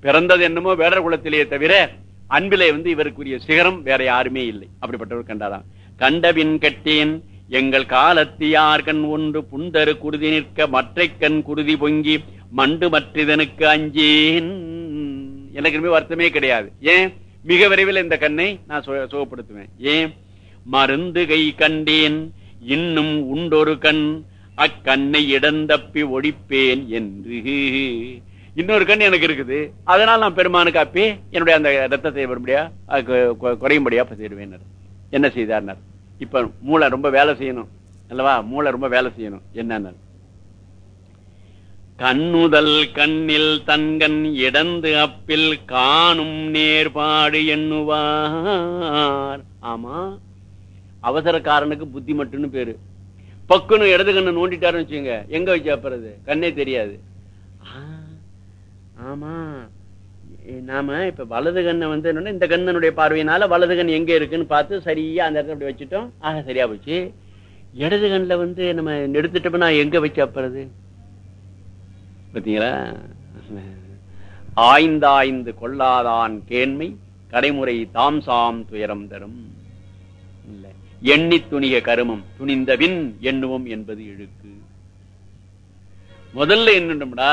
பிறந்தது என்னமோ வேடர் குலத்திலேயே தவிர அன்பிலே வந்து இவருக்குரிய சிகரம் வேற யாருமே இல்லை. அப்படிப்பட்டவர் கண்டாராம். கண்டவின் கட்டேன் எங்கள் காலத்தியார் கண் ஒன்று புந்தரு குருதி நிற்க மற்றை கண் குருதி பொங்கி மண்டு மற்றிதனுக்கு அஞ்சேன். எனக்கு வருத்தமே கிடையாது. ஏன்? மிக விரைவில் இந்த கண்ணை நான் சுகப்படுத்துவேன். ஏன்? மருந்து கை கண்டேன் இன்னும் உண்டொரு கண் அக்கண்ணை இடந்தப்பி ஒழிப்பேன் என்று. இன்னொரு கண் எனக்கு இருக்குது. அதனால நான் பெருமானுக்கு அப்பி என்னுடைய அந்த ரத்தத்தை வரும்படியா குறையும்படியா செய்வேன் என்ன செய்தார்னார்? இப்ப மூளை ரொம்ப வேலை செய்யணும். அல்லவா? மூளை ரொம்ப வேலை செய்யணும். என்னன்னார்? கண்ணுதல் கண்ணில் தன்கண் இடந்து அப்பில் காணும் நேர்பாடு எண்ணுவார். ஆமா. அவசரக்காரனுக்கு புத்தி மட்டும்னு பேரு. பக்குன்னு இடது கண்ணு நோண்டிட்டாருன்னு வச்சுங்க எங்க வச்சு அப்புறது? கண்ணே தெரியாது. ஆ, ஆமா. நாம இப்ப வலது கண்ணை வந்து என்னன்னா இந்த கண்ணனுடைய பார்வையினால வலது கண் எங்க இருக்குன்னு பார்த்து சரியா அந்த இடத்துல அப்படி வச்சுட்டோம். ஆக சரியா போச்சு. இடது கண்ணுல வந்து நம்ம எடுத்துட்டோம்னா எங்க வச்சு அப்புறது? பாத்தீங்களா? ஆய்ந்தாய்ந்து கொள்ளாதான் கேண்மை கடைமுறை தாம் சாம் துயரம் தரும். இல்ல. எண்ணி துணிய கருமம் துணிந்தபின் எண்ணுவோம் என்பது இழுக்கு. முதல்ல என்னடா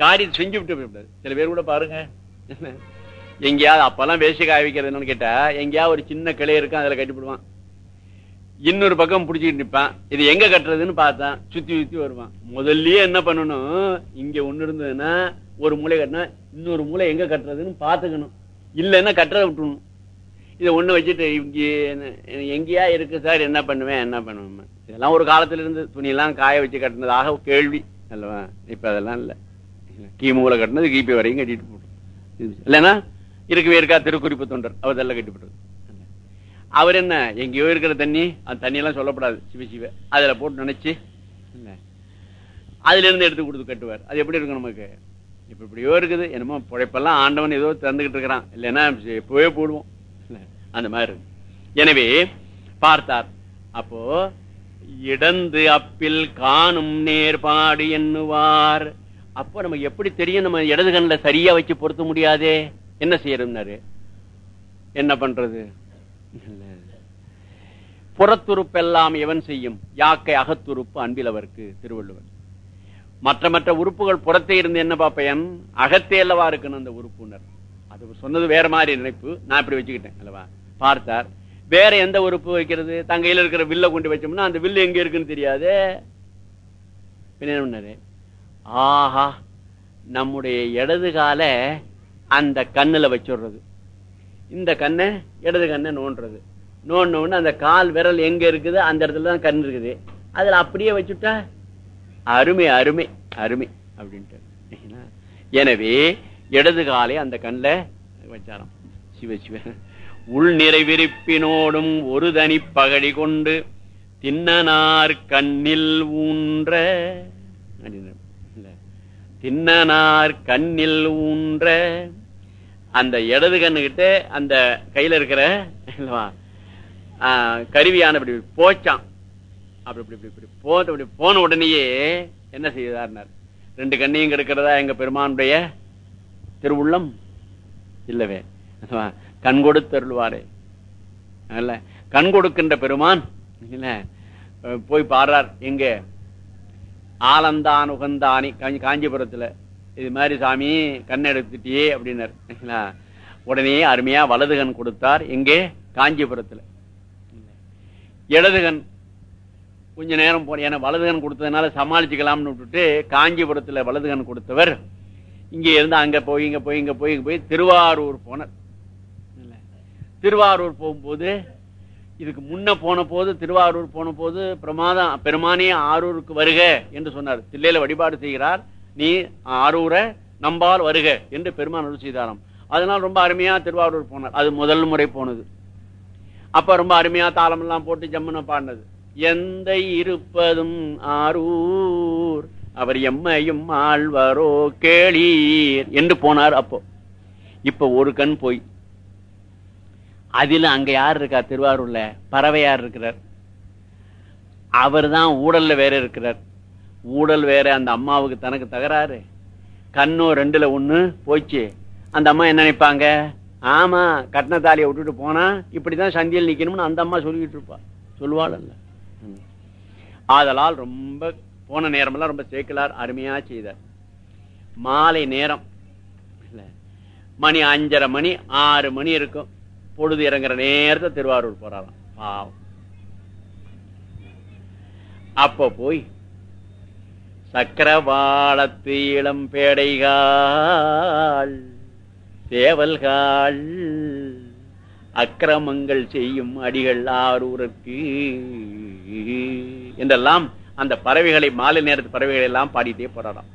காரியம் செஞ்சு விட்டு சில பேர் கூட பாருங்க. எங்கேயாவது அப்பெல்லாம் வேஷ்டி காய வைக்கிறது என்னன்னு கேட்டா எங்கேயாவது ஒரு சின்ன கிளை இருக்கும் அதுல கட்டிவிடுவான் இன்னொரு பக்கம் பிடிச்சிட்டு நிற்பான் இது எங்க கட்டுறதுன்னு பார்த்தான். சுத்தி சுத்தி வருவான். முதல்லயே என்ன பண்ணணும்? இங்க ஒண்ணு இருந்ததுன்னா ஒரு மூளை கட்டினா இன்னொரு மூளை எங்க கட்டுறதுன்னு பாத்துக்கணும் இல்லைன்னா கட்டுறத விட்டுணும் இதை ஒண்ணு வச்சுட்டு இங்கே என்ன- எங்கேயா இருக்கு சார் என்ன பண்ணுவேன் என்ன பண்ணுவேன். இதெல்லாம் ஒரு காலத்துல இருந்து துணியெல்லாம் காய வச்சு கட்டினதாக கேள்வி அல்லவா? இப்ப அதெல்லாம் இல்லை. கிமுல கட்டினது கிபி வரையும் கட்டிட்டு போட்டு. இல்லைன்னா இருக்கவே இருக்கா திருக்குறிப்பு தொண்டர். அவர் இதெல்லாம் கட்டி அவர் என்ன எங்கேயோ இருக்கிற தண்ணி அந்த தண்ணியெல்லாம் சொல்லப்படாது சிவ சிவ. அதில் போட்டு நினைச்சு அதுல இருந்து எடுத்து கொடுத்து கட்டுவார். அது எப்படி இருக்கும் நமக்கு? இப்ப இப்படியோ இருக்குது. என்னமோ புழைப்பெல்லாம் ஆண்டவன் ஏதோ திறந்துகிட்டு இருக்கிறான். இல்லைன்னா எப்பவே போடுவோம். அந்த மாதிரி இருக்கு. எனவே பார்த்தார். அப்போ இடந்து அப்பில் காணும் நேர்பாடு எண்ணுவார். அப்போ நமக்கு எப்படி தெரியும் நம்ம இடது கண்ணுல சரியா வச்சு பொருத்த முடியாதே? என்ன செய்யறோம்னாரு என்ன பண்றது? புறத்துறுப்பு எல்லாம் எவன் செய்யும்? யாக்கை அகத்துறுப்பு அன்பிலவர்க்கு திருவள்ளுவர். மற்ற மற்ற உறுப்புகள் புறத்தே இருந்து என்ன பாப்பயன் அகத்தே அல்லவா இருக்கணும் அந்த உறுப்புனர் அது சொன்னது வேற மாதிரி நினைப்பு. நான் இப்படி வச்சுக்கிட்டேன் அல்லவா? பார்த்தார். வேற எந்த உறுப்பு வைக்கிறது? தங்கையில் இருக்கிற வில்ல கொண்டு வச்சோம்னா அந்த வில்லு எங்க இருக்குன்னு தெரியாது? என்ன ஆஹா நம்முடைய இடது கால அந்த கண்ணில் வச்சுடுறது. இந்த கண்ணை இடது கண்ணை நோண்டுறது. நோண்டின அந்த கால் விரல் எங்க இருக்குது? அந்த இடத்துல தான் கண் இருக்குது. அதுல அப்படியே வச்சுட்டா அருமை அருமை அருமை அப்படின்ட்டு. எனவே இடது காலை அந்த கண்ணில் வச்சாராம். சிவ சிவ. உள் நிறைவிருப்பினோடும் ஒரு தனி பகடி கொண்டு தின்னனார் கண்ணில் ஊன்ற அப்படின்னு தின்னனார் கண்ணில் ஊன்ற. அந்த இடது கண்ணுகிட்ட அந்த கையில இருக்கிற இல்லவா, கருவியான இப்படி போச்சான் அப்படி இப்படி இப்படி இப்படி போன இப்படி போன உடனேயே என்ன செய்தார்னார்? ரெண்டு கண்ணையும் கெடுக்கிறதா எங்க பெருமானுடைய திருவுள்ளம்? இல்லவே. கண் கொடுத்தருள்வாரே கண் கொடுக்கின்ற பெருமான் இல்ல போய் பாடுறார். எங்க? ஆலந்தான் உகந்தானி காஞ்சி- காஞ்சிபுரத்துல. இது மாதிரி சாமி கண் எடுத்துட்டியே அப்படின்னாரு. உடனே அருமையா வலதுகண் கொடுத்தார். எங்கே காஞ்சிபுரத்துல. இடது கொஞ்ச நேரம் போன ஏன்னா வலதுகண் கொடுத்ததுனால சமாளிச்சுக்கலாம்னு விட்டுட்டு காஞ்சிபுரத்துல வலதுகண் கொடுத்தவர். இங்க இருந்து அங்க போய் இங்க போய் இங்க போய் இங்க போய் திருவாரூர் போனார். திருவாரூர் போகும்போது இதுக்கு முன்ன போன போது திருவாரூர் போன போது பிரமாதம் பெருமானே ஆரூருக்கு வருக என்று சொன்னார். தில்லையில வழிபாடு செய்கிறார். நீ ஆரூரை நம்பால் வருக என்று பெருமான் அருள் செய்தாராம். அதனால் ரொம்ப அருமையா திருவாரூர் போனார். அது முதல் முறை போனது. அப்ப ரொம்ப அருமையா தாளமெல்லாம் போட்டு ஜம்முன பாடினது. எந்த இருப்பதும் ஆரூர் அவர் எம்மையும் ஆழ்வாரோ கேளீர் என்று போனார் அப்போ. இப்ப ஒரு கண் போய். அதில் அங்க யார் இருக்கா? திருவாரூர்ல பறவையார் இருக்கிறார். அவர் தான் ஊடல்ல வேற இருக்கிறார். ஊடல் வேற அந்த அம்மாவுக்கு தனக்கு தகராறு. கண்ணோ ரெண்டுல ஒண்ணு போச்சு. அந்த அம்மா என்ன நினைப்பாங்க? ஆமா கட்டின தாலியை விட்டுட்டு போனா இப்படிதான் சந்தியில் நிக்கணும்னு அந்த அம்மா சொல்லிட்டு இருப்பா. சொல்லுவாள் ஆதலால் ரொம்ப போன நேரமெல்லாம் ரொம்ப சேர்க்கலார் அருமையா செய்தார். மாலை நேரம். மணி அஞ்சரை மணி ஆறு மணி இருக்கும். பொழுது இறங்குற நேரத்தை திருவாரூர் போறாராம் பாவம். அப்ப போய் சக்கரவாளத்து இளம் பேடைகால் தேவல்கால் அக்கிரமங்கள் செய்யும் அடிகள் ஆரூரற்கு என்றெல்லாம் அந்த பறவைகளை மாலை நேரத்து பறவைகளை எல்லாம் பாடிட்டே போறாராம்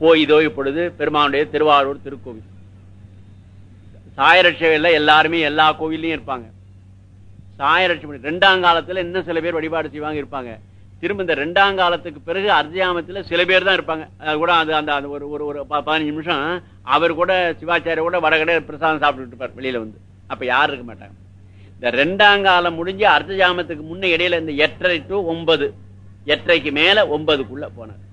போய் இதோ இப்பொழுது பெருமானுடைய திருவாரூர் திருக்கோவில். சாயரட்சையில் எல்லாருமே எல்லா கோவில்லையும் இருப்பாங்க. சாயரட்சை ரெண்டாம் காலத்தில் இன்னும் சில பேர் வழிபாடு செய்வாங்க இருப்பாங்க. திரும்ப இந்த ரெண்டாம் காலத்துக்கு பிறகு அர்ஜயாமத்தில் சில பேர் தான் இருப்பாங்க. அது கூட அது அந்த அந்த ஒரு ஒரு ஒரு ப- பதினஞ்சு நிமிஷம் அவர் கூட சிவாச்சாரிய கூட வடகடை பிரசாதம் சாப்பிட்டுட்டு இருப்பார் வெளியில் வந்து. அப்போ யாரும் இருக்க மாட்டாங்க. இந்த ரெண்டாம் காலம் முடிஞ்சு அர்த்தஜாமத்துக்கு முன்ன இடையில இந்த எட்டரை டு ஒன்பது எட்டரைக்கு மேல ஒன்பதுக்குள்ள போனார்.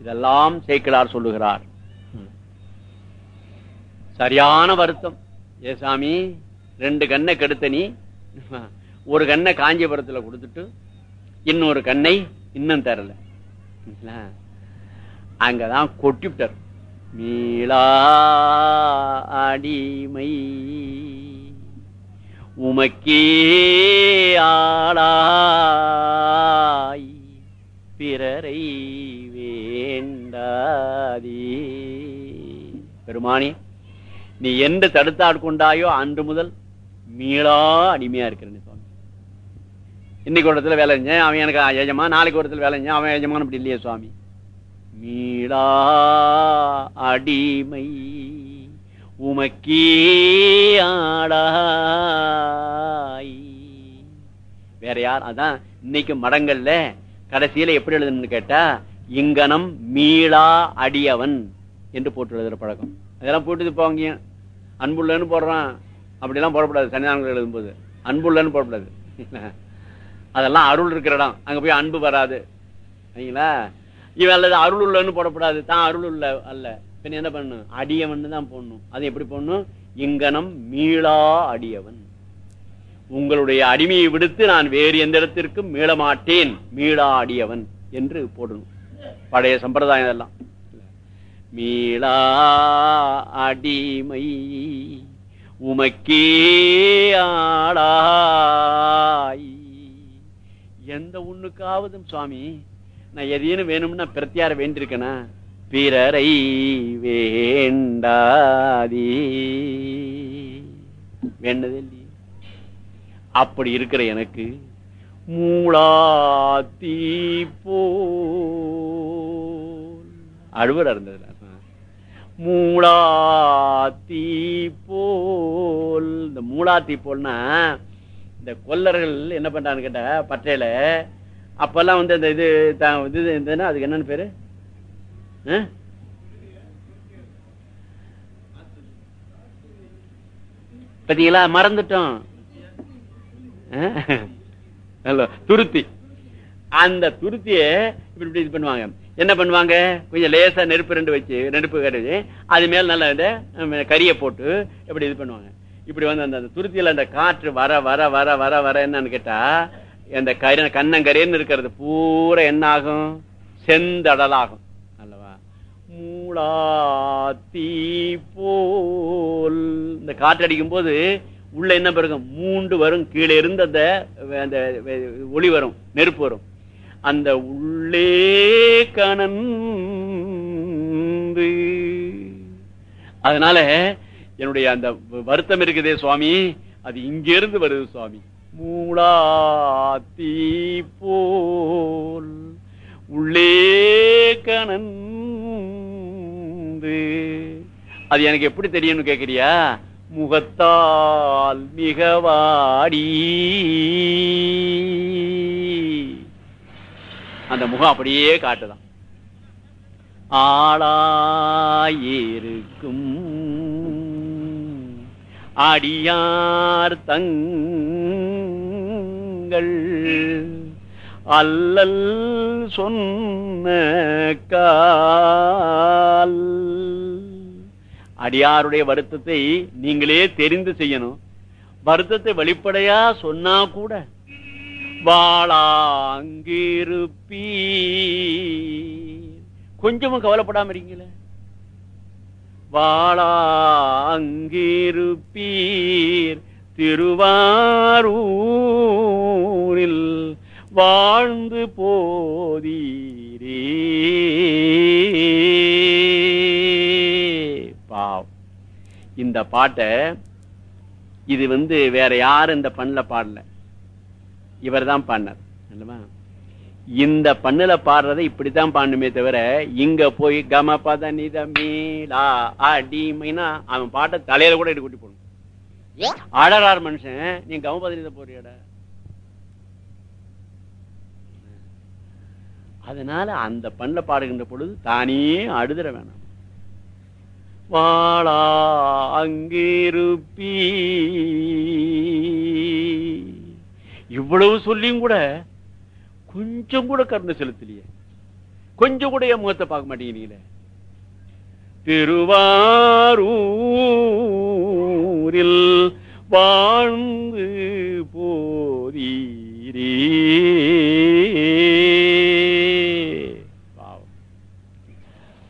இதெல்லாம் சேக்கிழார் சொல்லுகிறார். சரியான வருத்தம். ஏ சாமி ரெண்டு கண்ணை கெடுத்த நீ ஒரு கண்ணை காஞ்சிபுரத்துல கொடுத்துட்டு இன்னொரு கண்ணை இன்னும் தரல. அங்கதான் கொட்டிவிட்டார். மீளா அடிமை. உமக்கே ஆளாய் பிறரை வேண்டாதே. பெருமானி நீ என்று தடுத்தாட்கொண்டாயோ அன்று முதல் மீளா அடிமையா இருக்கிறேன்னு சுவாமி இன்னைக்கு ஒரு இடத்துல வேலை செஞ்சேன் அவன் எனக்கு எஜமா நாளைக்கு ஒரு இடத்துல வேலை செஞ்சேன் அவன் ஏஜமான அப்படி இல்லையே சுவாமி. மீளா அடிமை உமக்கே ஆடாய். வேற யார்? அதான் இன்னைக்கு மடங்கள்ல கடைசியில எப்படி எழுதணும்னு கேட்டா இங்கனம் மீளா அடியவன் என்று போட்டு எழுதுற பழக்கம். அதெல்லாம் போட்டு போவாங்க அன்புள்ளன்னு போடுறான். அப்படிலாம் போடக்கூடாது. சன்னிதானங்கள் எழுதும்போது. அன்புள்ளன்னு போடக்கூடாது. அதெல்லாம் அருள் இருக்கிற இடம். அங்கே போய் அன்பு வராது. சரிங்களா இவன் அல்லது அருள் உள்ளன்னு போடக்கூடாது. தான் அருள் உள்ள அல்ல. பின் என்ன பண்ணணும்? அடியவன் தான் போடணும். அது எப்படி போடணும்? இங்கனம் மீளா அடியவன். உங்களுடைய அடிமையை விடுத்து நான் வேறு எந்த இடத்திற்கும் மீள மாட்டேன். மீளா அடியவன் என்று போடணும். பழைய சம்பிரதாயம் இதெல்லாம். மீளா அடிமை உமக்கே ஆளாய். எந்த ஒண்ணுக்காவதும் சுவாமி நான் எதையும் வேணும்னா பிரத்தியார வேண்டியிருக்கேனா? பிறரை வேண்டாதே. வேண்டதே இல்லையே. அப்படி இருக்கிற எனக்கு மூளாத்தி போ அழுவரா இருந்ததுல? மூளாத்தி போல். இந்த மூளாத்தி போல்னா இந்த கொல்லர்கள் என்ன பண்றான்னு கேட்டா பட்டையில அப்பெல்லாம் வந்து அந்த இது த- இது இருந்ததுன்னா அதுக்கு என்னன்னு பேரு? ஆ? பாத்தீங்களா? மறந்துட்டோம். ஹலோ துருத்தி. அந்த துருத்திய இப்படி இப்படி இது பண்ணுவாங்க. என்ன பண்ணுவாங்க? கொஞ்சம் லேசா நெருப்பு ரெண்டு வச்சு நெருப்பு கட்டி அது மேல நல்ல இந்த கறியை போட்டு இப்படி இது பண்ணுவாங்க. இப்படி வந்து அந்த அந்த துருத்தியில அந்த காற்று வர வர வர வர வர என்னன்னு கேட்டா அந்த கரி கண்ணங்கரேன்னு இருக்கிறது பூரா என்ன ஆகும் செந்தடலாகும். அல்லவா? மூளாத்தி போல். இந்த காற்று அடிக்கும் போது உள்ள என்ன பிறகு மூண்டு வரும். கீழே இருந்து அந்த அந்த ஒளி வரும். நெருப்பு வரும். அந்த உள்ளே கணந்து அதனால என்னுடைய அந்த வருத்தம் இருக்குதே சுவாமி. அது இங்கிருந்து வருது சுவாமி. மூளாத்தி போல் உள்ளே கணந்து அது எனக்கு எப்படி தெரியும்னு கேக்குறியா? முகத்தால் மிகவாடி அந்த முகம் அப்படியே காட்டுதான். ஆளாயிருக்கும் அடியார் தங்கள் அல்லல் சொன்ன கால். அடியாருடைய வருத்தத்தை நீங்களே தெரிந்து செய்யணும். வருத்தத்தை வெளிப்படையா சொன்னா கூட வாழாங்கிருப்பீ கொஞ்சமும் கவலைப்படாம இருக்கீங்களே வாழாங்கிருப்பீர் திருவாரூரில் வாழ்ந்து போதீரே பாவ் இந்த பாட்டை இது வந்து வேற யாரும் இந்த பண்ணல பாடல. இவர் தான் பாடினார் இந்த பண்ணுல பாடுறதை இப்படித்தான் பாடணுமே தவிர இங்க போய் கம பத நித மீளா அடிமைனா அவன் பாட்டை தலையில கூட எடுத்து கூட்டி போடணும். அழறார் மனுஷன் நீ கம பத நித போறியட அதனால அந்த பண்ண பாடுகின்ற பொழுது தானே அழுதுற வேணாம். வாழா அங்கிருப்பீ. இவ்வளவு சொல்லியும் கூட கொஞ்சம் கூட கருணை செலுத்தலையே. கொஞ்சம் கூட என் முகத்தை பார்க்க மாட்டேங்கிறீங்களே. திருவாரூரில் வாழ்ந்து போரீரே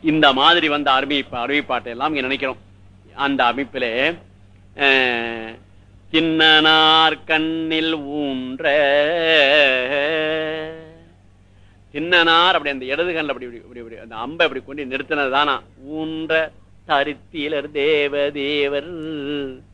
இந்த மாதிரி வந்த அருமை அருமைப்பாட்டை எல்லாம் இங்க நினைக்கிறோம். அந்த அமைப்பிலே தின்னனார் கண்ணில் ஊன்ற. தின்னனார் அப்படி அந்த இடது கண்ணில் அப்படி இப்படி இப்படி அந்த அம்பை அப்படி கொண்டு நிறுத்தினதுதானா ஊன்ற தரித்திலர் தேவ தேவர்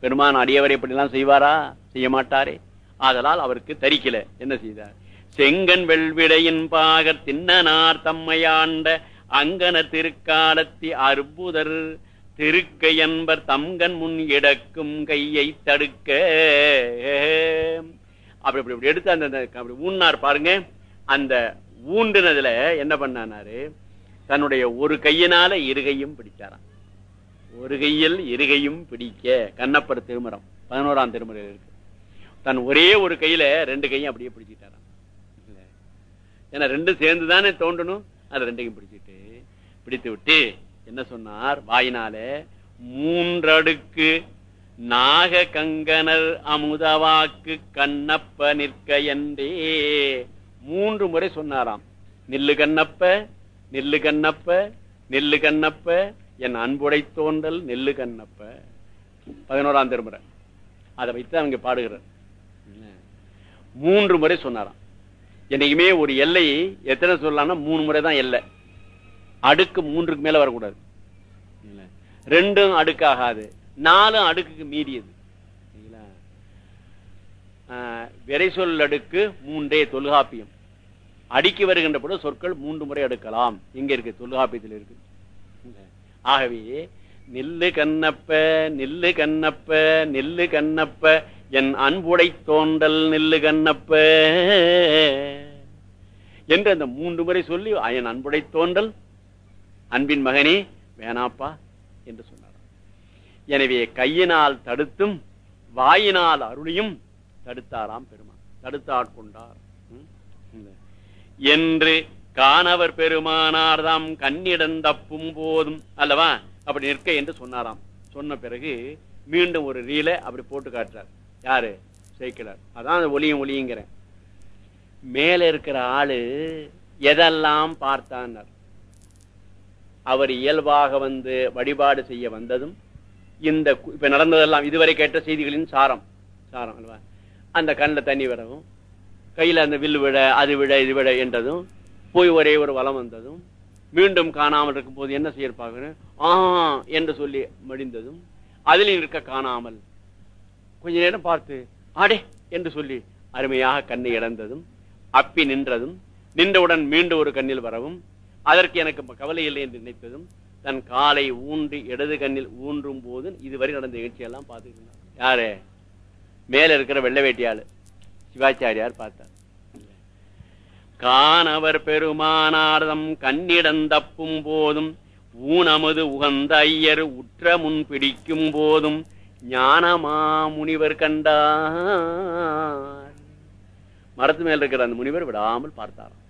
பெருமான் அடியவர் இப்படிலாம் செய்வாரா? செய்ய மாட்டாரே. ஆதலால் அவருக்கு தரிக்கல. என்ன செய்தார்? செங்கன் வெள்விடையின் பாகர் தின்னனார் தம்மையாண்ட அங்கன திருக்காலத்தி அற்புதர் திருக்கை என்பர் தம்கன் முன் இடக்கும் கையை தடுக்க. அப்படி அப்படி இப்படி எடுத்து அந்த அப்படி ஊன்னார் பாருங்க. அந்த ஊண்டுனதுல என்ன பண்ணானாரு? தன்னுடைய ஒரு கையினால இருகையும் பிடிச்சாராம். ஒரு கையில் இருகையும் பிடிக்க. கண்ணப்பர் திருமரம் பதினோராம் திருமுறை இருக்கு. தன் ஒரே ஒரு கையில ரெண்டு கையும் அப்படியே பிடிச்சிட்டாராம். ஏன்னா ரெண்டும் சேர்ந்து தானே தோண்டணும் அது ரெண்டையும் பிடிச்சிட்டு பிடித்து விட்டு என்ன சொன்னார்? வாயினாலே மூன்றடுக்கு நாக கங்கனர் அமுதவாக்கு கண்ணப்ப நிற்க என்றே. மூன்று முறை சொன்னாராம். நில்லு கண்ணப்ப நில்லு கண்ணப்ப நெல்லு கண்ணப்ப என் அன்புடை தோன்றல் நெல்லு கண்ணப்ப. பதினோராம் திருமுறை. அதை வைத்து அவங்க பாடுகிறார். மூன்று முறை சொன்னாராம். என்னைக்குமே ஒரு எல்லை எத்தனை சொல்லலாம்னா மூணு முறை தான் எல்லை. அடுக்கு மூன்றுக்கு மேல வரக்கூடாது. ரெண்டும் அடுக்காகாது. நாலும் அடுக்குக்கு மீறியது. ஆஹ், விரை சொல் அடுக்கு மூன்றே தொல்காப்பியம். அடுக்கி வருகின்ற போது சொற்கள் மூன்று முறை அடுக்கலாம். இங்க இருக்கு தொல்காப்பியத்தில் இருக்கு. ஆகவே நெல்லு கண்ணப்ப நெல்லு கண்ணப்ப நெல்லு கண்ணப்ப என் அன்புடை தோண்டல் நெல்லு கண்ணப்ப என்று அந்த மூன்று முறை சொல்லி என் அன்புடை தோன்றல் அன்பின் மகனே வேணாப்பா என்று சொன்னார். எனவே கையினால் தடுத்தும் வாயினால் அருளியும் தடுத்தாராம் பெருமான். தடுத்தாட்கொண்டார் ம்? என்று காணவர் பெருமானார் தாம் கண்ணிடம் தப்பும் போதும் அல்லவா? அப்படி நிற்க என்று சொன்னாராம். சொன்ன பிறகு மீண்டும் ஒரு ரீல அப்படி போட்டு காட்டுறார். யாரு? சேர்க்கிறார் அதான் அந்த ஒளியும் ஒளியுங்கிறேன். மேல இருக்கிற ஆளு எதெல்லாம் பார்த்தான்னார்? அவர் இயல்பாக வந்து வழிபாடு செய்ய வந்ததும் இந்த இப்ப நடந்ததெல்லாம் இதுவரை கேட்ட செய்திகளின் சாரம் சாரம் அல்லவா? அந்த கண்ணில் தண்ணி விடவும் கையில் அந்த வில்லு விட அது விட இது விட என்றதும் போய் ஒரே ஒரு வளம் வந்ததும் மீண்டும் காணாமல் இருக்கும் போது என்ன செய்ய ஆ என்று சொல்லி மடிந்ததும் அதில் இருக்க காணாமல் கொஞ்ச நேரம் பார்த்து ஆடே என்று சொல்லி அருமையாக கண்ணை இழந்ததும் அப்பி நின்றதும் நின்றவுடன் மீண்டும் ஒரு கண்ணில் வரவும் அதற்கு எனக்கு கவலை இல்லை என்று நினைத்ததும் தன் காலை ஊன்றி இடது கண்ணில் ஊன்றும் போது இதுவரை நடந்த நிகழ்ச்சியெல்லாம் பார்த்துக்கிட்டார் யாரு? மேல இருக்கிற வெள்ளை வேட்டியாள் சிவாச்சாரியார் பார்த்தார். காணவர் பெருமானார்தம் கண்ணிடந்தப்பும் போதும் ஊனமது உகந்த ஐயர் உற்ற முன் பிடிக்கும் போதும் ஞானமா முனிவர் கண்டார். மரத்து மேல் இருக்கிற அந்த முனிவர் விடாமல் பார்த்தாராம்.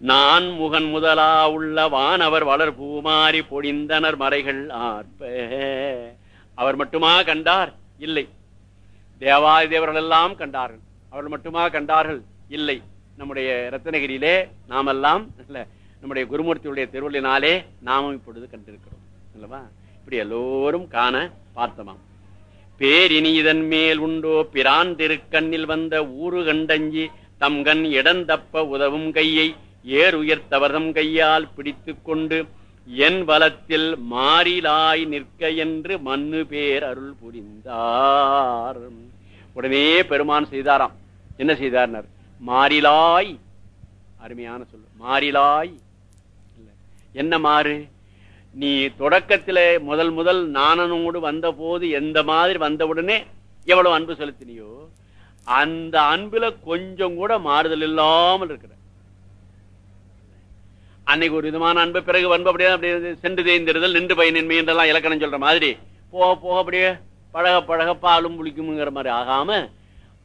நான் முகன் முதலா உள்ள வானவர் வளர் பூமாரி பொழிந்தனர் மறைகள் ஆர்ப்ப. அவர் மட்டுமா கண்டார்? இல்லை. தேவாதி தேவர்கள் எல்லாம் கண்டார்கள். அவர்கள் மட்டுமா கண்டார்கள்? இல்லை. நம்முடைய ரத்தனகிரியிலே நாமெல்லாம் நம்முடைய குருமூர்த்தியுடைய திருவள்ளினாலே நாமும் இப்பொழுது கண்டிருக்கிறோம். அல்லவா? இப்படி எல்லோரும் காண பார்த்தமாம். பேரினி இதன் மேல் உண்டோ? பிரான் திருக்கண்ணில் வந்த ஊரு கண்டஞ்சி தம்கண் இடந்தப்ப உதவும் கையை ஏர் உயர்த்தவர்தம் கையால் பிடித்து கொண்டு என் வலத்தில் மாறிலாய் நிற்க என்று மண்ணு பேர் அருள் புரிந்தார். உடனே பெருமான் செய்தாராம். என்ன செய்தார் மாறிலாய் அருமையான சொல்லு மாறிலாய். என்ன மாறு? நீ தொடக்கத்தில் முதல் முதல் நானனோடு வந்த போது எந்த மாதிரி வந்தவுடனே எவ்வளவு அன்பு செலுத்தினியோ அந்த அன்புல கொஞ்சம் கூட மாறுதல் இல்லாமல் இருக்கிற அன்னைக்கு ஒரு விதமான அன்பு பிறகு அன்பு அப்படியே அப்படியே சென்று தேய்ந்திருதல் நின்று பயனின்மை என்றெல்லாம் இலக்கணம் சொல்ற மாதிரி. போக போக அப்படியே பழக பழக பாலும் புளிக்குமுங்கிற மாதிரி ஆகாம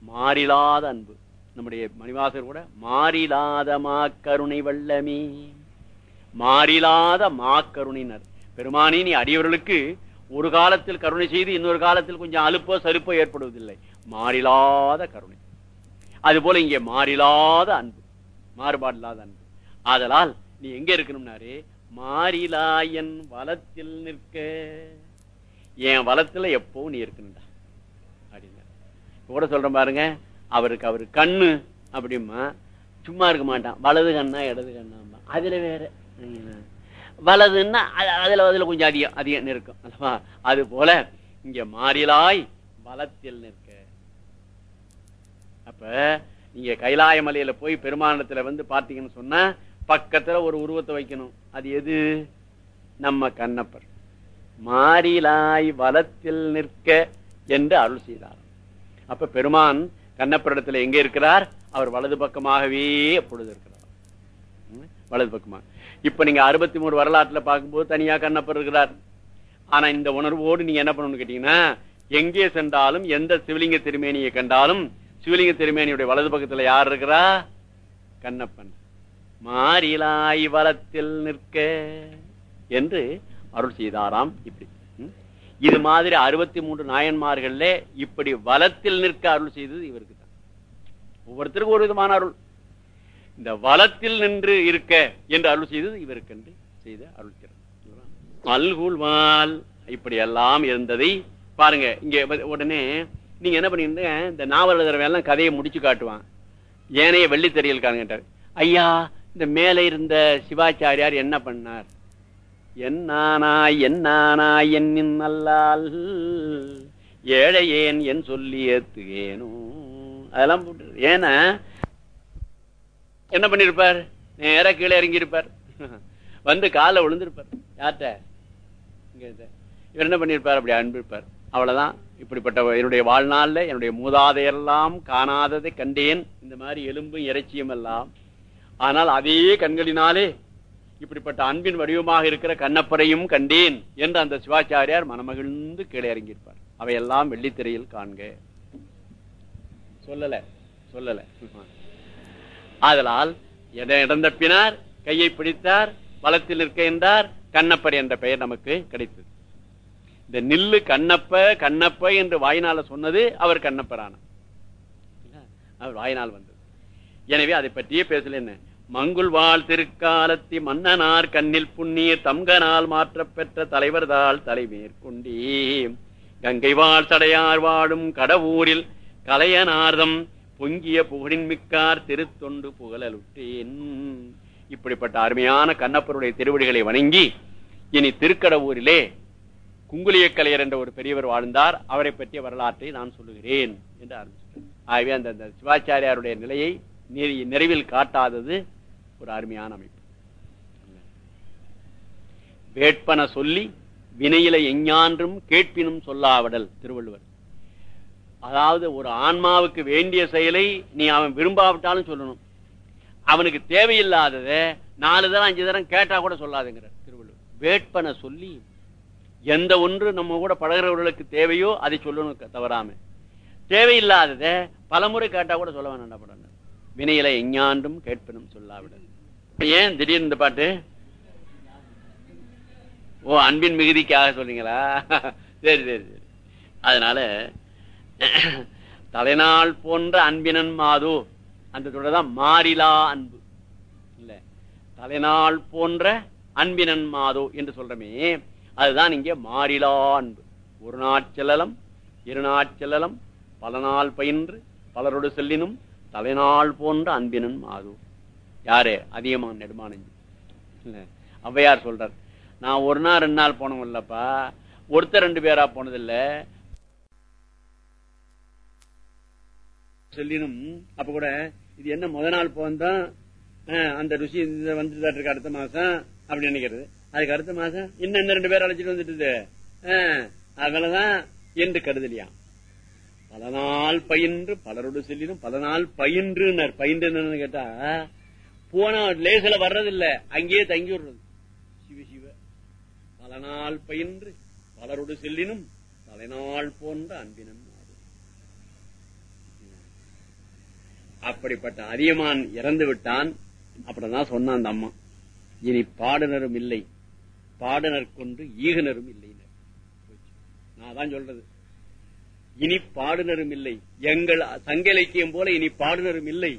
மாறிலாத அன்பு. நம்முடைய மணிவாசர் கூட மாறிலாத மாக்கருணை வல்லமே. மாறிலாத மாக்கருணினர் பெருமானி நீ அடியவர்களுக்கு ஒரு காலத்தில் கருணை செய்து இன்னொரு காலத்தில் கொஞ்சம் அலுப்போ சருப்போ ஏற்படுவதில்லை. மாறிலாத கருணை. அதுபோல இங்கே மாறிலாத அன்பு மாறுபாடு இல்லாத அன்பு. ஆதலால் நீ எங்க இருக்கணும்னாரு? மாறிலாயன் வளத்தில் நிற்க. என் வளத்துல எப்பவும் நீ இருக்கணும்டா. அப்படின்னா கூட சொல்றேன் பாருங்க அவருக்கு அவரு கண்ணு அப்படிமா சும்மா இருக்க மாட்டான். வலது கண்ணா இடது கண்ணா அதுல வேற. வலதுன்னா அதுல அதுல கொஞ்சம் அதிகம் அதிகம் நிற்கும் அல்லவா? அது போல இங்க மாறிலாய் வளத்தில் நிற்க. அப்ப நீங்க கைலாய மலையில போய் பெருமானத்துல வந்து பாத்தீங்கன்னு சொன்னா பக்கத்துல ஒரு உருவத்தை வைக்கணும். அது எது? நம்ம கண்ணப்பர். மாறிலாய் வலத்தில் நிற்க என்று அருள் செய்தார். அப்ப பெருமான் கண்ணப்பரிடத்துல எங்க இருக்கிறார்? அவர் வலது பக்கமாகவே எப்பொழுது இருக்கிறார். வலது பக்கமாக இப்ப நீங்க அறுபத்தி மூணு வரலாற்றுல பார்க்கும்போது தனியா கண்ணப்பர் இருக்கிறார். ஆனா இந்த உணர்வோடு நீங்க என்ன பண்ணணும்னு கேட்டீங்கன்னா எங்கே சென்றாலும் எந்த சிவலிங்க திருமேனியை கண்டாலும் சிவலிங்க திருமேனியுடைய வலது பக்கத்துல யார் இருக்கிறா? கண்ணப்பன். மாறிலாய் வலத்தில் நிற்க என்று அருள் செய்தாராம் இப்படி. இது மாதிரி அறுபத்தி மூன்று நாயன்மார்கள்ல இப்படி வளத்தில் நிற்க அருள் செய்தது இவருக்கு தான். ஒவ்வொருத்தருக்கும் ஒரு விதமான அருள். இந்த வளத்தில் நின்று இருக்க என்று அருள் செய்தது இவருக்கு என்று செய்த அருள் அல்குல்வால் இப்படி எல்லாம் இருந்ததை பாருங்க இங்க உடனே நீங்க என்ன பண்ணீங்க இந்த நாவல் எழுதுறவெல்லாம் கதையை முடிச்சு காட்டுவான். ஏனைய வெள்ளித்தறியல் கேட்டார் ஐயா இந்த மேலே இருந்த சிவாச்சாரியார் என்ன பண்ணார்? என்னானாய் என்னானாய் என்னின் நல்லால் ஏழையேன் என் சொல்லி ஏத்துகேனோ அதெல்லாம் போட்டு ஏன்னா என்ன பண்ணிருப்பார்? நேர கீழே இறங்கி இருப்பார் வந்து காலை விழுந்திருப்பார். யார்கிட்ட? இவர் என்ன பண்ணிருப்பார்? அப்படி அன்பிருப்பார். அவ்வளவுதான். இப்படிப்பட்ட என்னுடைய வாழ்நாளில் என்னுடைய மூதாதையெல்லாம் காணாததை கண்டேன். இந்த மாதிரி எலும்பும் இறைச்சியும் எல்லாம் ஆனால் அதே கண்களினாலே இப்படிப்பட்ட அன்பின் வடிவமாக இருக்கிற கண்ணப்பரையும் கண்டேன் என்று அந்த சிவாச்சாரியார் மனமகிழ்ந்து கீழே இறங்கியிருப்பார். அவையெல்லாம் வெள்ளித்திரையில் காண்க. சொல்லல சொல்லல. ஆதலால் இடந்தப்பினார் கையை பிடித்தார் வளத்தில் நிற்க என்றார் கண்ணப்பர் என்ற பெயர் நமக்கு கிடைத்தது. இந்த நில்லு கண்ணப்ப கண்ணப்ப என்று வாயினால சொன்னது அவர் கண்ணப்பரான. அவர் வாயினால் வந்தது. எனவே அதை பற்றியே பேசல என்ன? மங்குள் வாழ் திருக்காலத்தி மன்னனார் கண்ணில் புண்ணீர் தம்கனால் மாற்றப்பெற்ற பெற்ற தலை தாள் தலைமேற்கொண்டே கங்கை வாழ் தடையார் வாழும் கடவுரில் கலையனார்தம் பொங்கிய புகழின் மிக்கார் திருத்தொண்டு புகழலுட்டேன் இப்படிப்பட்ட அருமையான கண்ணப்பருடைய திருவடிகளை வணங்கி இனி திருக்கடவூரிலே குங்குலிய கலையர் என்ற ஒரு பெரியவர் வாழ்ந்தார். அவரை பற்றிய வரலாற்றை நான் சொல்லுகிறேன் என்று ஆரம்பிச்சிட்டேன். ஆகவே அந்த சிவாச்சாரியாருடைய நிலையை நிறைவில் காட்டாதது ஒரு அருமையான அமைப்பு. வேட்பன சொல்லி வினையில எஞ்ஞான்றும் கேட்பினும் சொல்லாவிடல் திருவள்ளுவர். அதாவது ஒரு ஆன்மாவுக்கு வேண்டிய செயலை நீ அவன் விரும்பாவிட்டாலும் சொல்லணும். அவனுக்கு தேவையில்லாதத நாலு தரம் அஞ்சு தரம் கேட்டா கூட சொல்லாதுங்கிற திருவள்ளுவர். வேட்பன சொல்லி எந்த ஒன்று நம்ம கூட பழகிறவர்களுக்கு தேவையோ அதை சொல்லணும் தவறாம. தேவையில்லாதத பலமுறை கேட்டா கூட சொல்ல வேண்டாம் வினையில எஞ்ஞாண்டும் கேட்பினும் சொல்லாவிடும் ஏன் திடீர்னு இந்த பாட்டு? ஓ அன்பின் மிகுதிக்காக சொல்றீங்களா? சரி சரி சரி. அதனால தலைநாள் போன்ற அன்பினன் மாது அந்த தொடர்தான் மாறிலா அன்பு. இல்ல தலைநாள் போன்ற அன்பினன் மாதோ என்று சொல்றமே அதுதான் இங்கே மாறிலா அன்பு. ஒரு நாட்செல்லலம் இரு நாட்செல்லலம் பல நாள் பயின்று பலரோடு செல்லினும் தலைநாள் போன்ற அன்பினன் மாது யாரு? அதிகமாக நெடுமானஞ்சி இல்லை. ஔவையார் சொல்றார் நான் ஒரு நாள் ரெண்டு நாள் போனவன் இல்லப்பா ஒருத்தர் ரெண்டு பேரா போனதில்லை. சொல்லினும் அப்ப கூட இது என்ன முத நாள் போந்தான் அந்த ருசி வந்துட்டு இருக்கு அடுத்த மாசம் அப்படி நினைக்கிறது. அதுக்கு அடுத்த மாசம் இன்னும் இன்னும் ரெண்டு பேர் அழைச்சிட்டு வந்துட்டு அவ்வளவுதான் என்று கருதலியா பல நாள் பயின்று பலரோடு செல்லினும் பலனால் நாள் பயின்று பயின்று கேட்டா போனா லேசில வர்றதில்ல அங்கேயே தங்கி விடுறது. சிவ சிவ. பல நாள் பயின்று பலரோடு செல்லினும் தலைநாள் போன்ற அன்பினன் அப்படிப்பட்ட அதியமான் இறந்து விட்டான். அப்படிதான் சொன்னான் அந்த அம்மா. இனி பாடுனரும் இல்லை. பாடுனர் கொண்டு ஈகனரும் இல்லை நான் தான் சொல்றது. இனி பாடுனரும் இல்லை. எங்கள் சங்க இலக்கியம் போல இனி பாடுனரும் இல்லை.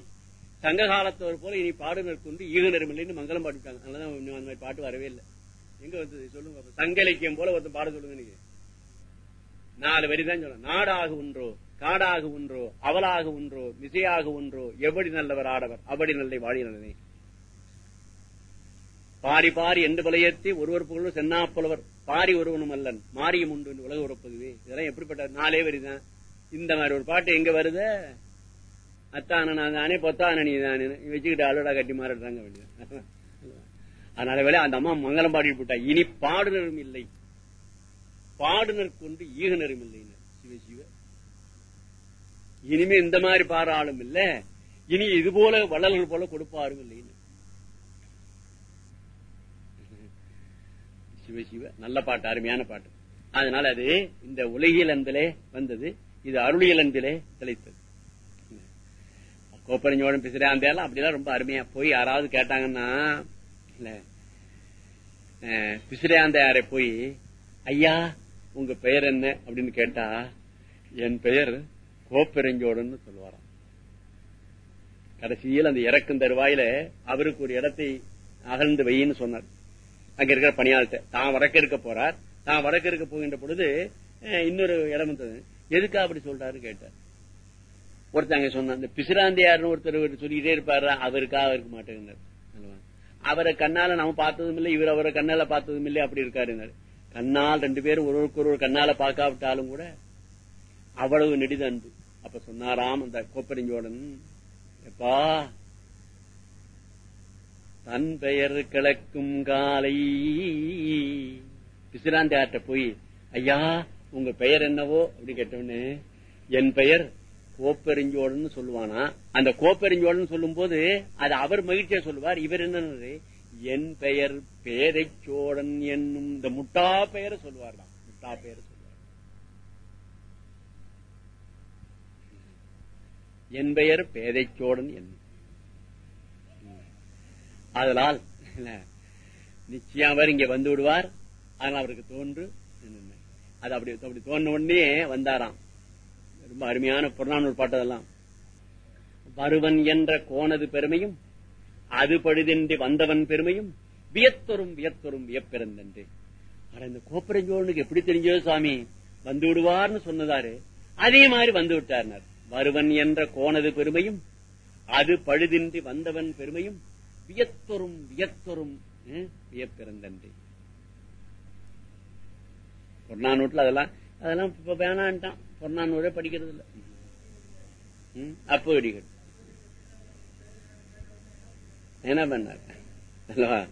சங்க காலத்தவர் போல இனி பாடுனர் வந்து ஈகனரும் இல்லைன்னு மங்களம் பாடிட்டாங்க அதனாலதான் அந்த மாதிரி பாட்டு வரவே இல்லை. எங்க வந்தது சொல்லுங்க சங்க இலக்கியம் போல ஒருத்தர் பாட சொல்லுங்க நீங்க. நாலு வரிதான் சொல்ல நாடாக ஒன்றோ காடாக ஒன்றோ அவளாக ஒன்றோ மிசையாக ஒன்றோ எப்படி நல்லவர் ஆடவர் அப்படி நல்லை வாழினே பாரி பாரி என்று விளையத்தி ஒருவர் புகழும் சென்னா புலவர் பாரி ஒருவனும் அல்லன். மாரியும் உண்டு உலக உறப்பதுவே. இதெல்லாம் எப்படிப்பட்ட நாளே வரிதான் இந்த மாதிரி ஒரு பாட்டு எங்க வருது? அத்தான நான் தானே பொத்தான நீ தானே வச்சுக்கிட்டு அலுவலா கட்டி மாறிடுறாங்க வேண்டியது அதனால வேலை அந்த அம்மா மங்களம் பாடி போட்டா. இனி பாடுனரும் இல்லை. பாடுனர் கொண்டு ஈகனரும் இல்லை. சிவ சிவ. இனிமே இந்த மாதிரி பாடுற ஆளும் இல்ல. இனி இது போல வள்ளல்கள் போல கொடுப்பாரும் இல்லைன்னு சிவ சிவ. நல்ல பாட்டு அருமையான பாட்டு. அதனால அது இந்த உலகியல் அன்பிலே வந்தது. இது அருளியல் அன்பிலே திளைத்தது. கோப்பரஞ்சோடன் பேசுறேன் அந்த அப்படிலாம் ரொம்ப அருமையா போய் யாராவது கேட்டாங்கன்னா இல்ல பிசிறியாந்தையாரை போய் ஐயா உங்க பெயர் என்ன? அப்படின்னு கேட்டா என் பெயர் கோப்பெருஞ்சோடன் சொல்லுவாராம். கடைசியில் அந்த இறக்கும் தருவாயில அவருக்கு ஒரு இடத்தை அகழ்ந்து வையின்னு சொன்னார். அங்க இருக்கிற பணியாளர்கிட்ட தான் வடக்கு இருக்க போறார். தான் வடக்கு இருக்க போகின்ற பொழுது இன்னொரு இடம் வந்தது. எதுக்கா அப்படி சொல்றாரு கேட்டார். ஒருத்தங்க சொன்ன இந்த பிசிராந்தியார்னு ஒருத்தர் சொல்லிக்கிட்டே இருப்பாரு? அவருக்கா இருக்க மாட்டேங்கிறார். அவரை கண்ணால நம்ம பார்த்ததும் இல்லை இவர் அவரை கண்ணால பார்த்ததும் இல்லை அப்படி இருக்காருங்க கண்ணால் ரெண்டு பேரும் ஒருவருக்கு ஒரு கண்ணால பார்க்காவிட்டாலும் கூட அவ்வளவு நெடித அன்பு அப்ப சொன்னாராம் அந்த கோப்பரிஞ்சோடன் எப்பா தன் பெயர் கிழக்கும் காலை. பிசிராந்தி ஆட்ட போய் ஐயா உங்க பெயர் என்னவோ? அப்படி கேட்டோன்னு என் பெயர் கோப்பெருஞ்சோடன் சொல்லுவானா? அந்த கோப்பெருஞ்சோடன் சொல்லும் போது அது அவர் மகிழ்ச்சியா சொல்லுவார் இவர் என்ன என் பெயர் பேதைச்சோடன் என்னும் இந்த முட்டா பெயரை சொல்லுவார்தான் முட்டா பெயரை சொல்லுவார். என் பெயர் பேதைச்சோடன் என்னும். அதனால் நிச்சயம் அவர் இங்க வந்து விடுவார். அதனால் அவருக்கு தோன்று அது அப்படி அப்படி தோன்ற உடனே வந்தாராம். ரொம்ப அருமையான புறநானூர் பாட்டதெல்லாம். வருவன் என்ற கோணது பெருமையும் அது பழுதின்றி வந்தவன் பெருமையும் வியத்தொரும் வியத்தொரும் வியப்பிறந்தன்று. ஆனா இந்த கோப்பரஞ்சோனுக்கு எப்படி தெரிஞ்சது சாமி வந்து விடுவார்னு சொன்னதாரு. அதே மாதிரி வந்து விட்டார் வருவன் என்ற கோணது பெருமையும் அது பழுதின்றி வந்தவன் பெருமையும் வியத்தொரும் வியத்தொரும் வியப்பிறந்தன்றி. பொன்னானூட்ல அதெல்லாம் அதெல்லாம் இப்ப வேணான்ட்டான். பொன்னானூரே படிக்கிறது இல்ல அப்போ இடிகள். என்ன பண்ணார்?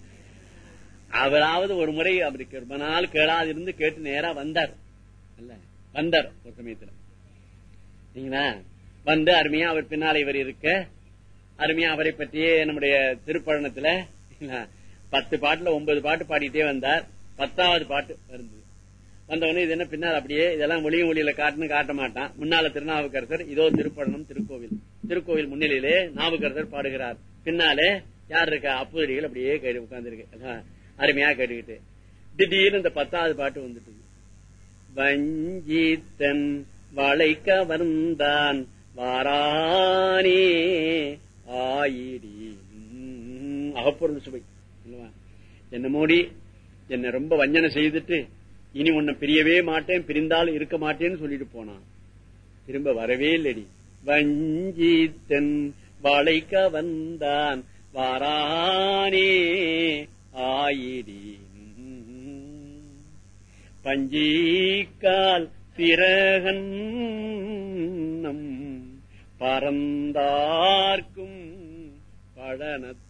அவராவது ஒரு முறை அவருக்கு ரொம்ப நாள் கேளாது இருந்து கேட்டு நேரா வந்தார். இல்ல வந்தார் ஒரு சமயத்துல. வந்து அருமையா அவர் பின்னால இவர் இருக்க அருமையா அவரை பற்றியே நம்முடைய திருப்பழனத்துல பத்து பாட்டுல ஒன்பது பாட்டு பாடிட்டே வந்தார். பத்தாவது பாட்டு இருந்தது. வந்தவொடனே இது என்ன பின்னால் அப்படியே இதெல்லாம் ஒளியும் ஒளியில காட்டுன்னு காட்ட மாட்டான். முன்னால திருநாவுக்கரசர் இதோ திருப்பழனம் திருக்கோவில். திருக்கோவில் முன்னிலையிலே நாவுக்கரசர் பாடுகிறார். பின்னாலே யார் இருக்கா? அப்புதடிகள் அப்படியே கேட்டு உட்கார்ந்துருக்கு. அருமையா கேட்டுக்கிட்டு. திடீர்னு இந்த பத்தாவது பாட்டு வந்துட்டு. வஞ்சித்தன் வளைக்க வந்தான் வாரானே ஆயிடி உம், அகப்பொருள் சுவை என்ன மோடி என்ன ரொம்ப வஞ்சனை செய்துட்டு இனி உன்னை பிரியவே மாட்டேன் பிரிந்தால் இருக்க மாட்டேன்னு சொல்லிட்டு போனான். திரும்ப வரவே இல்லடி. வஞ்சித்தன் வளைக்க வந்தான் வாரானே ஆயிடி பஞ்சீக்கால் பிறகன் பரந்தார்க்கும் பழனத்தான்.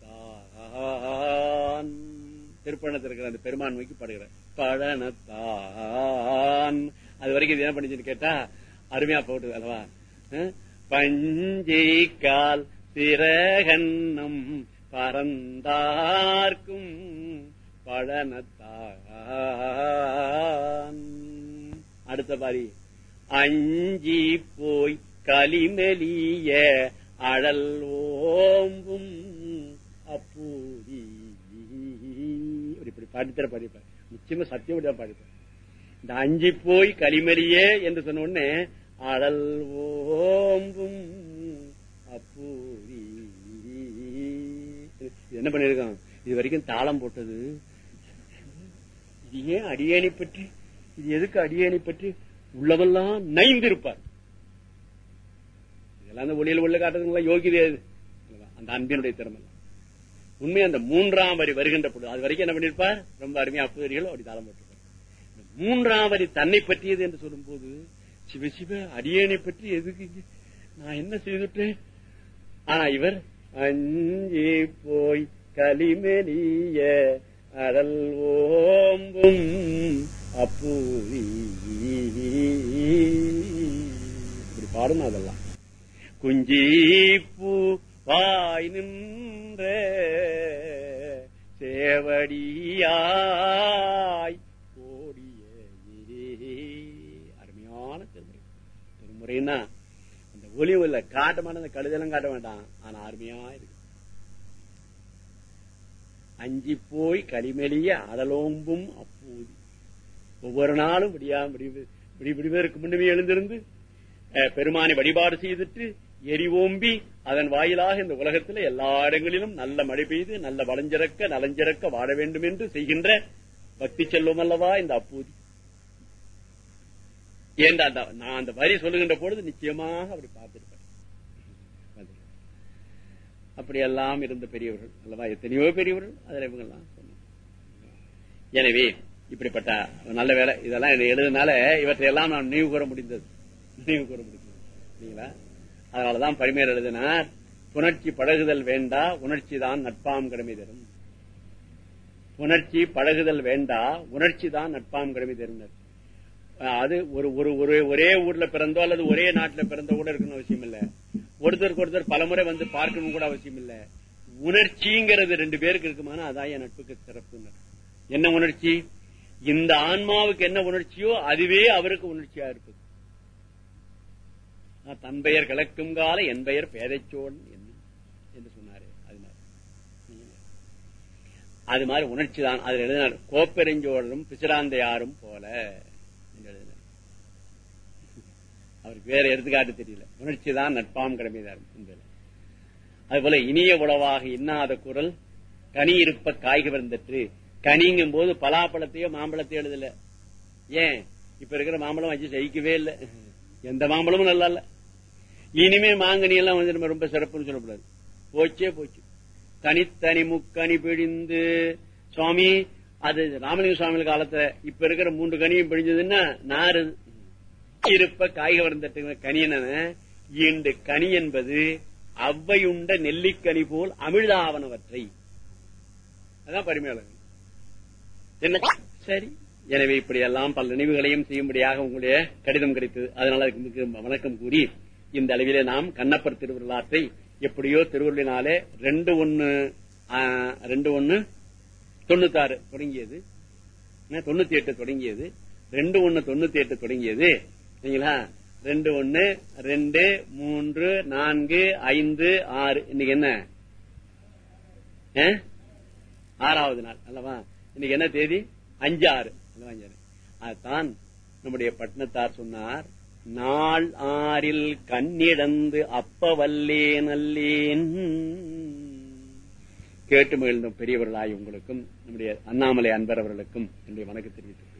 திருப்பணத்தில் இருக்கிற அந்த பெருமான்மைக்கு படுகிற பழனத்தான். அது வரைக்கும் இது என்ன பண்ணிச்சுன்னு கேட்டா அருமையா போட்டு அல்லவா? அஹ்? பஞ்சைக்கால் சிறகன்னம் பறந்தார்க்கும் பழனத்தான். அடுத்த பாரி அஞ்சி போய் கலிமெலிய அழல் ஓம்பும் அப்பூதி. இப்படி பாடித்தர பாடிப்பார். நிச்சயமா சத்தியம் பாடிப்பார். இந்த அஞ்சு போய் களிமறியே என்று சொன்ன உடனே அழல் ஓம்பும் அப்பூரி என்ன பண்ணிருக்கான் இது வரைக்கும் தாளம் போட்டது. இது ஏன் அடியேனை பற்றி இது எதுக்கு அடியேனை பற்றி உள்ளவெல்லாம் நைந்திருப்பார். இதெல்லாம் அந்த ஒளியில் உள்ள காட்டுறதுங்களா? யோகிதே அந்த அன்பினுடைய திறமை உண்மை அந்த மூன்றாம் வரி வருகின்ற பொழுது அது வரைக்கும் என்ன பண்ணிருப்பார் ரொம்ப அருமையா அப்புதறிகளோ அப்படி தாளம் போட்டிருப்பார். மூன்றாம் வரி தன்னை பற்றியது என்று சொல்லும் போது சிவ சிவ அடியனை பற்றி எதுக்கு நான் என்ன செய்துட்டேன் ஆனா இவர் அஞ்சி போய் களிமெலிய அடல் ஓம்பும் அப்பூரி இப்படி பாடணும் அதெல்லாம்? குஞ்சி பூ வாய் நின்ற சேவடியாய் கோடிய அருமையான திருமுறை திருமுறைன்னா அந்த ஒளி உள்ள காட்ட மாட்டேன் அந்த கழுதெல்லாம் காட்ட வேண்டாம் ஆனா அருமையா இருக்கு அஞ்சி போய் களிமெலிய அடலோம்பும் அப்போது ஒவ்வொரு நாளும் விடியா விடிவு விடி முன்னுமே எழுந்திருந்து பெருமானை வழிபாடு செய்துட்டு எரி ஓம்பி அதன் வாயிலாக இந்த உலகத்துல எல்லா இடங்களிலும் நல்ல மழை பெய்து நல்ல வளஞ்சிறக்க நலஞ்சிறக்க வாழ வேண்டும் என்று செய்கின்ற பக்தி செல்வம் அல்லவா இந்த அப்பூதி? ஏன்ற நான் அந்த வரி சொல்லுகின்ற பொழுது நிச்சயமாக அப்படி பார்த்திருப்பேன் அப்படியெல்லாம் இருந்த பெரியவர்கள் அல்லவா எத்தனையோ பெரியவர்கள் அதில் இவங்கெல்லாம் சொன்னாங்க. எனவே இப்படிப்பட்ட நல்ல வேலை இதெல்லாம் எழுதுனால இவற்றையெல்லாம் நான் நினைவு கூற முடிந்தது. நினைவு கூற முடிந்தது. சரிங்களா அதனாலதான் பரிமையர் எழுதினார் புணர்ச்சி பழகுதல் வேண்டா உணர்ச்சி தான் நட்பாம் கடமை தரும். புணர்ச்சி பழகுதல் வேண்டா உணர்ச்சி தான் நட்பாம் கடமை தரும் அது ஒரு ஒரு ஒரே ஊர்ல பிறந்தோ அல்லது ஒரே நாட்டுல பிறந்தோ கூட இருக்கணும் அவசியம் இல்ல. ஒருத்தருக்கு ஒருத்தர் பலமுறை வந்து பார்க்கணும் கூட அவசியம் இல்ல. உணர்ச்சிங்கிறது ரெண்டு பேருக்கு இருக்குமானா அதான் என் நட்புக்கு சிறப்பு என்ன உணர்ச்சி? இந்த ஆன்மாவுக்கு என்ன உணர்ச்சியோ அதுவே அவருக்கு உணர்ச்சியா இருப்பது. தன் பெயர் கிழக்கும் கால என் பெயர் பேதைச்சோன் என்ன என்று சொன்னாரு. அது மாதிரி அது மாதிரி உணர்ச்சி தான் அதில் எழுதினார். கோப்பெருஞ்சோழரும் பிசிராந்தையாரும் போல எழுதினார். அவருக்கு வேற எடுத்துக்காட்டு தெரியல. உணர்ச்சி தான் நட்பாம் கடமைதார் அதுபோல இனிய உளவாக இன்னாத குரல் கனி இருப்ப காய்க வந்துட்டு கனிங்கும் போது பலாப்பழத்தையோ மாம்பழத்தையோ எழுதல. ஏன்? இப்ப இருக்கிற மாம்பழம் வச்சு ஜெயிக்கவே இல்லை. எந்த மாம்பழமும் நல்லா இல்ல. இனிமே மாங்கனி எல்லாம் வந்து நம்ம ரொம்ப சிறப்புன்னு சொல்லக்கூடாது. போச்சே போச்சு. தனித்தனி முக்கனி பிழிந்து சுவாமி அது ராமலிங்க சுவாமி காலத்துல இப்ப இருக்கிற மூன்று கனியும் பிடிஞ்சதுன்னா நாறு. இருப்ப காய்க வந்தட்டு கனி என்ன கனி என்பது அவ்வையுண்ட நெல்லிக்கனி போல் அமிழ்தாவனவற்றை. அதான் பரிமையாளர் என்ன? சரி. எனவே இப்படியெல்லாம் பல நினைவுகளையும் செய்யும்படியாக உங்களுடைய கடிதம் கிடைத்தது. அதனால அதுக்கு மிக்க வணக்கம் கூறி இந்த அளவிலே நாம் கண்ணப்பர் திருவிழாற்றை எப்படியோ திருவள்ளினாலே ரெண்டு ஒன்னு ரெண்டு ஒன்னு தொண்ணூத்தாறு தொடங்கியது. தொண்ணூத்தி எட்டு தொடங்கியது. ரெண்டு ஒன்னு தொண்ணூத்தி எட்டு தொடங்கியது. சரிங்களா? ரெண்டு ஒன்னு ரெண்டு மூன்று நான்கு ஐந்து ஆறு. இன்னைக்கு என்ன? ஆறாவது நாள் அல்லவா? இன்னைக்கு என்ன தேதி? அஞ்சு ஆறு அல்லவா, அஞ்சு ஆறு. அதுதான் நம்முடைய பட்டினத்தார் சொன்னார் நாள் ஆறில் கண்ணிடந்து அப்பவல்லேன் அல்லேன் கேட்டு மகிழ்ந்த பெரியவர்களாய் உங்களுக்கும் நம்முடைய அண்ணாமலை அன்பர் அவர்களுக்கும் என்னுடைய வணக்கம் தெரிவித்து